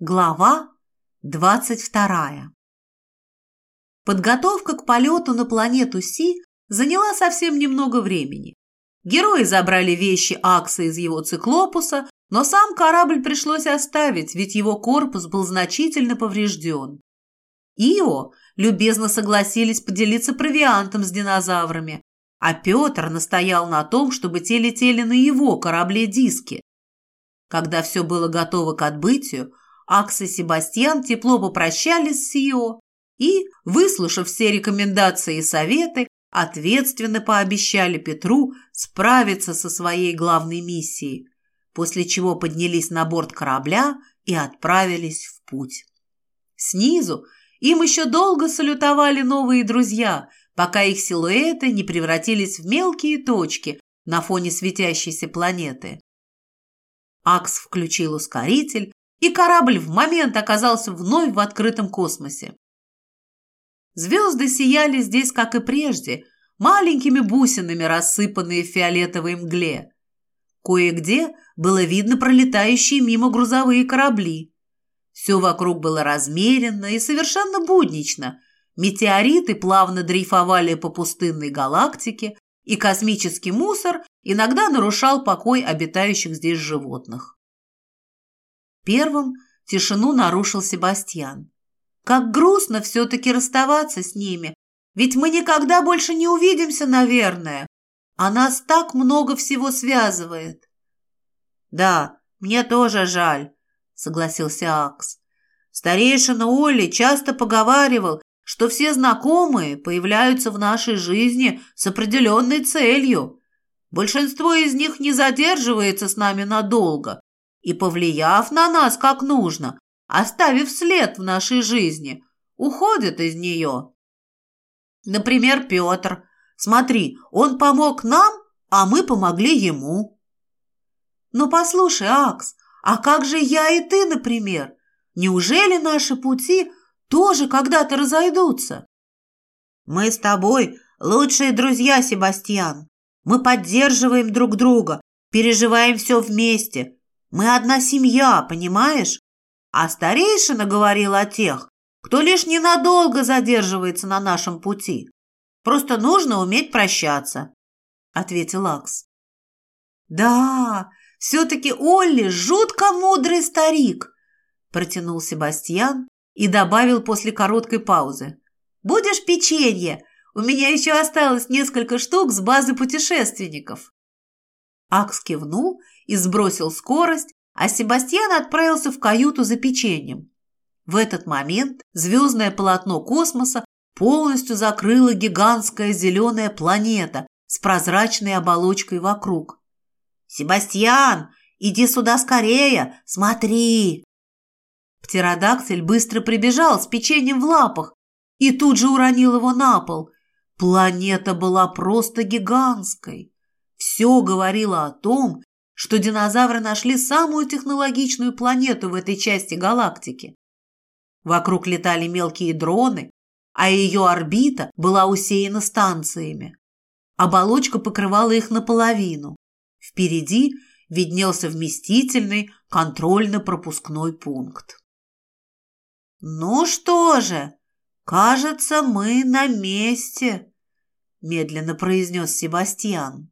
Глава двадцать вторая. Подготовка к полету на планету Си заняла совсем немного времени. Герои забрали вещи Акса из его циклопуса, но сам корабль пришлось оставить, ведь его корпус был значительно поврежден. Ио любезно согласились поделиться провиантом с динозаврами, а Петр настоял на том, чтобы те летели на его корабле-диске. Когда все было готово к отбытию, Акс и Себастьян тепло попрощались с Ио и, выслушав все рекомендации и советы, ответственно пообещали Петру справиться со своей главной миссией, после чего поднялись на борт корабля и отправились в путь. Снизу им еще долго салютовали новые друзья, пока их силуэты не превратились в мелкие точки на фоне светящейся планеты. Акс включил ускоритель, и корабль в момент оказался вновь в открытом космосе. Звезды сияли здесь, как и прежде, маленькими бусинами, рассыпанные в фиолетовой мгле. Кое-где было видно пролетающие мимо грузовые корабли. Все вокруг было размеренно и совершенно буднично. Метеориты плавно дрейфовали по пустынной галактике, и космический мусор иногда нарушал покой обитающих здесь животных. Первым тишину нарушил Себастьян. Как грустно все-таки расставаться с ними, ведь мы никогда больше не увидимся, наверное. А нас так много всего связывает. Да, мне тоже жаль, согласился Акс. Старейшина Олли часто поговаривал, что все знакомые появляются в нашей жизни с определенной целью. Большинство из них не задерживается с нами надолго, и, повлияв на нас как нужно, оставив след в нашей жизни, уходит из нее. Например, Петр. Смотри, он помог нам, а мы помогли ему. Ну, послушай, Акс, а как же я и ты, например? Неужели наши пути тоже когда-то разойдутся? Мы с тобой лучшие друзья, Себастьян. Мы поддерживаем друг друга, переживаем все вместе, мы одна семья, понимаешь? А старейшина говорил о тех, кто лишь ненадолго задерживается на нашем пути. Просто нужно уметь прощаться», — ответил Акс. «Да, все-таки Олли жутко мудрый старик», — протянул Себастьян и добавил после короткой паузы. «Будешь печенье? У меня еще осталось несколько штук с базы путешественников». Акс кивнул и сбросил скорость, а Себастьян отправился в каюту за печеньем. В этот момент звездное полотно космоса полностью закрыла гигантская зеленая планета с прозрачной оболочкой вокруг. «Себастьян, иди сюда скорее! Смотри!» Птеродактиль быстро прибежал с печеньем в лапах и тут же уронил его на пол. Планета была просто гигантской. Все говорило о том, что динозавры нашли самую технологичную планету в этой части галактики. Вокруг летали мелкие дроны, а ее орбита была усеяна станциями. Оболочка покрывала их наполовину. Впереди виднелся вместительный контрольно-пропускной пункт. «Ну что же, кажется, мы на месте», – медленно произнес Себастьян.